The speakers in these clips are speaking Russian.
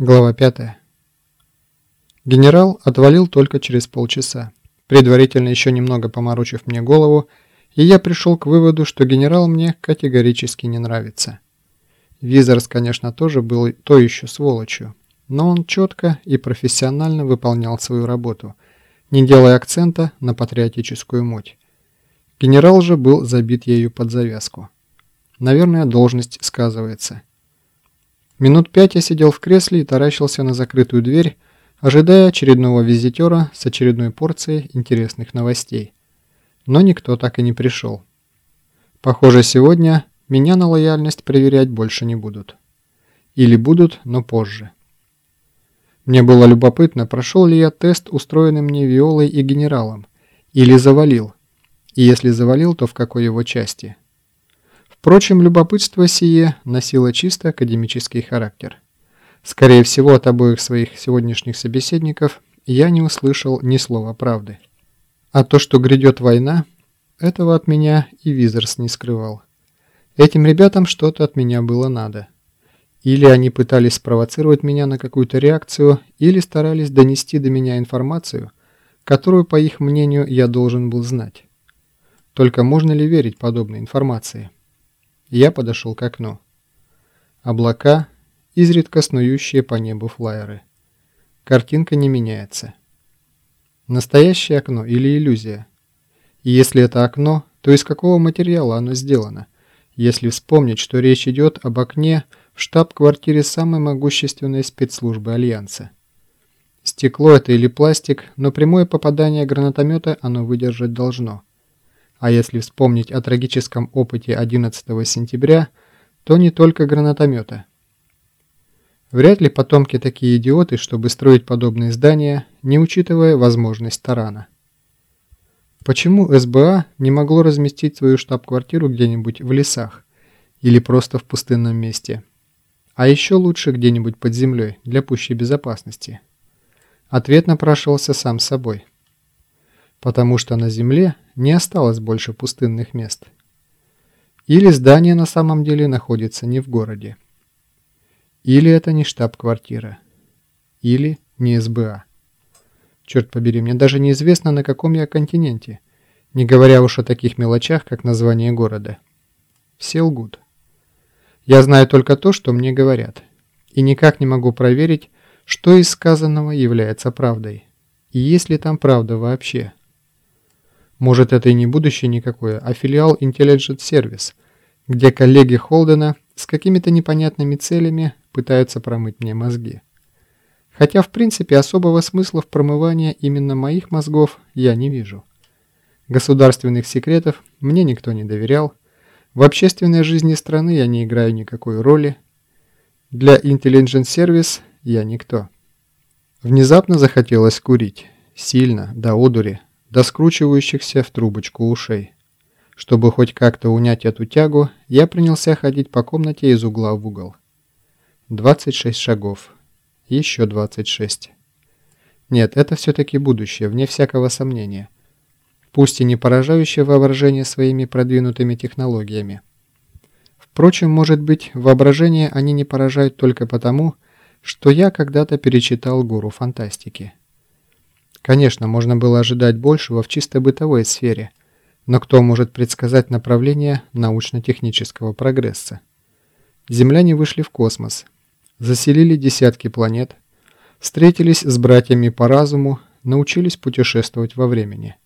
Глава 5. Генерал отвалил только через полчаса, предварительно еще немного поморочив мне голову, и я пришел к выводу, что генерал мне категорически не нравится. Визерс, конечно, тоже был то еще сволочью, но он четко и профессионально выполнял свою работу, не делая акцента на патриотическую муть. Генерал же был забит ею под завязку. Наверное, должность сказывается – Минут пять я сидел в кресле и таращился на закрытую дверь, ожидая очередного визитера с очередной порцией интересных новостей. Но никто так и не пришел. Похоже, сегодня меня на лояльность проверять больше не будут. Или будут, но позже. Мне было любопытно, прошел ли я тест, устроенный мне Виолой и генералом, или завалил. И если завалил, то в какой его части. Впрочем, любопытство сие носило чисто академический характер. Скорее всего, от обоих своих сегодняшних собеседников я не услышал ни слова правды. А то, что грядет война, этого от меня и Визерс не скрывал. Этим ребятам что-то от меня было надо. Или они пытались спровоцировать меня на какую-то реакцию, или старались донести до меня информацию, которую, по их мнению, я должен был знать. Только можно ли верить подобной информации? Я подошел к окну. Облака, изредка снующие по небу флайеры. Картинка не меняется. Настоящее окно или иллюзия? И если это окно, то из какого материала оно сделано? Если вспомнить, что речь идет об окне в штаб-квартире самой могущественной спецслужбы Альянса. Стекло это или пластик, но прямое попадание гранатомета оно выдержать должно – а если вспомнить о трагическом опыте 11 сентября, то не только гранатомета. Вряд ли потомки такие идиоты, чтобы строить подобные здания, не учитывая возможность тарана. Почему СБА не могло разместить свою штаб-квартиру где-нибудь в лесах или просто в пустынном месте? А еще лучше где-нибудь под землей для пущей безопасности. Ответ напрашивался сам собой – потому что на Земле не осталось больше пустынных мест. Или здание на самом деле находится не в городе. Или это не штаб-квартира. Или не СБА. Черт побери, мне даже неизвестно, на каком я континенте, не говоря уж о таких мелочах, как название города. Все лгут. Я знаю только то, что мне говорят, и никак не могу проверить, что из сказанного является правдой, и есть ли там правда вообще. Может, это и не будущее никакое, а филиал Intelligent Service, где коллеги Холдена с какими-то непонятными целями пытаются промыть мне мозги. Хотя, в принципе, особого смысла в промывании именно моих мозгов я не вижу. Государственных секретов мне никто не доверял, в общественной жизни страны я не играю никакой роли, для Intelligent Service я никто. Внезапно захотелось курить. Сильно, до одури, до скручивающихся в трубочку ушей. Чтобы хоть как-то унять эту тягу, я принялся ходить по комнате из угла в угол. 26 шагов. Еще 26. Нет, это все-таки будущее, вне всякого сомнения. Пусть и не поражающее воображение своими продвинутыми технологиями. Впрочем, может быть, воображение они не поражают только потому, что я когда-то перечитал гуру фантастики. Конечно, можно было ожидать большего в чисто бытовой сфере, но кто может предсказать направление научно-технического прогресса? Земляне вышли в космос, заселили десятки планет, встретились с братьями по разуму, научились путешествовать во времени.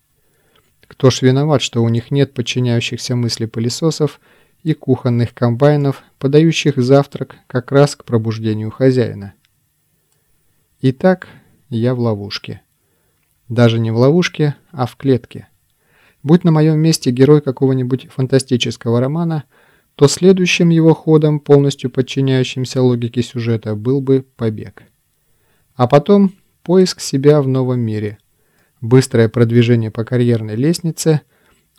Кто ж виноват, что у них нет подчиняющихся мысли пылесосов и кухонных комбайнов, подающих завтрак как раз к пробуждению хозяина? Итак, я в ловушке. Даже не в ловушке, а в клетке. Будь на моем месте герой какого-нибудь фантастического романа, то следующим его ходом, полностью подчиняющимся логике сюжета, был бы побег. А потом поиск себя в новом мире, быстрое продвижение по карьерной лестнице,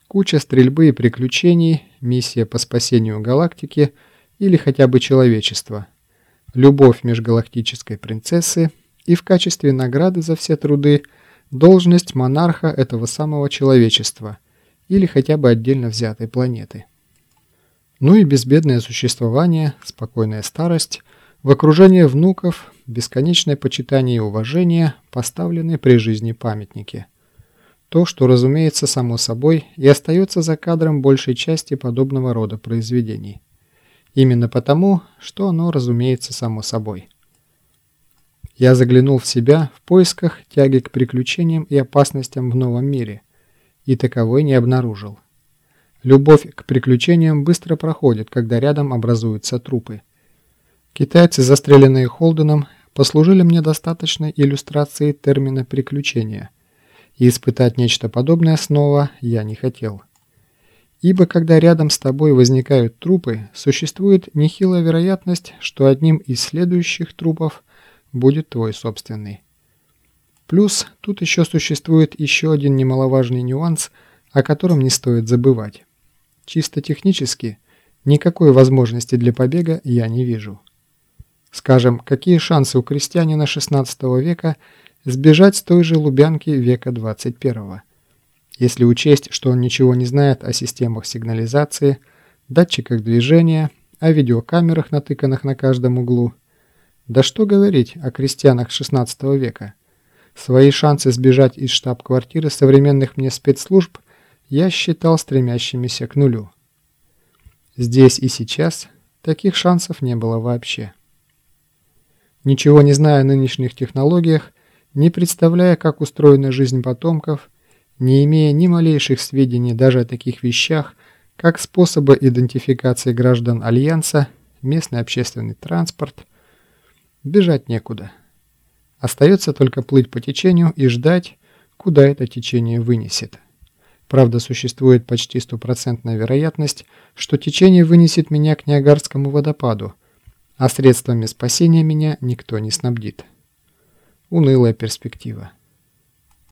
куча стрельбы и приключений, миссия по спасению галактики или хотя бы человечества, любовь межгалактической принцессы и в качестве награды за все труды – должность монарха этого самого человечества или хотя бы отдельно взятой планеты. Ну и безбедное существование, спокойная старость в окружении внуков бесконечное почитание и уважение, поставленные при жизни памятники. То, что, разумеется, само собой, и остается за кадром большей части подобного рода произведений. Именно потому, что оно, разумеется, само собой. Я заглянул в себя в поисках тяги к приключениям и опасностям в новом мире, и таковой не обнаружил. Любовь к приключениям быстро проходит, когда рядом образуются трупы. Китайцы, застреленные Холденом, послужили мне достаточной иллюстрацией термина «приключения», и испытать нечто подобное снова я не хотел. Ибо когда рядом с тобой возникают трупы, существует нехилая вероятность, что одним из следующих трупов будет твой собственный. Плюс тут еще существует еще один немаловажный нюанс, о котором не стоит забывать. Чисто технически никакой возможности для побега я не вижу. Скажем, какие шансы у крестьянина XVI века сбежать с той же Лубянки века 21 если учесть, что он ничего не знает о системах сигнализации, датчиках движения, о видеокамерах, натыканных на каждом углу. Да что говорить о крестьянах XVI века. Свои шансы сбежать из штаб-квартиры современных мне спецслужб я считал стремящимися к нулю. Здесь и сейчас таких шансов не было вообще. Ничего не зная о нынешних технологиях, не представляя, как устроена жизнь потомков, не имея ни малейших сведений даже о таких вещах, как способы идентификации граждан Альянса, местный общественный транспорт, бежать некуда. Остается только плыть по течению и ждать, куда это течение вынесет. Правда, существует почти стопроцентная вероятность, что течение вынесет меня к Ниагарскому водопаду, а средствами спасения меня никто не снабдит. Унылая перспектива.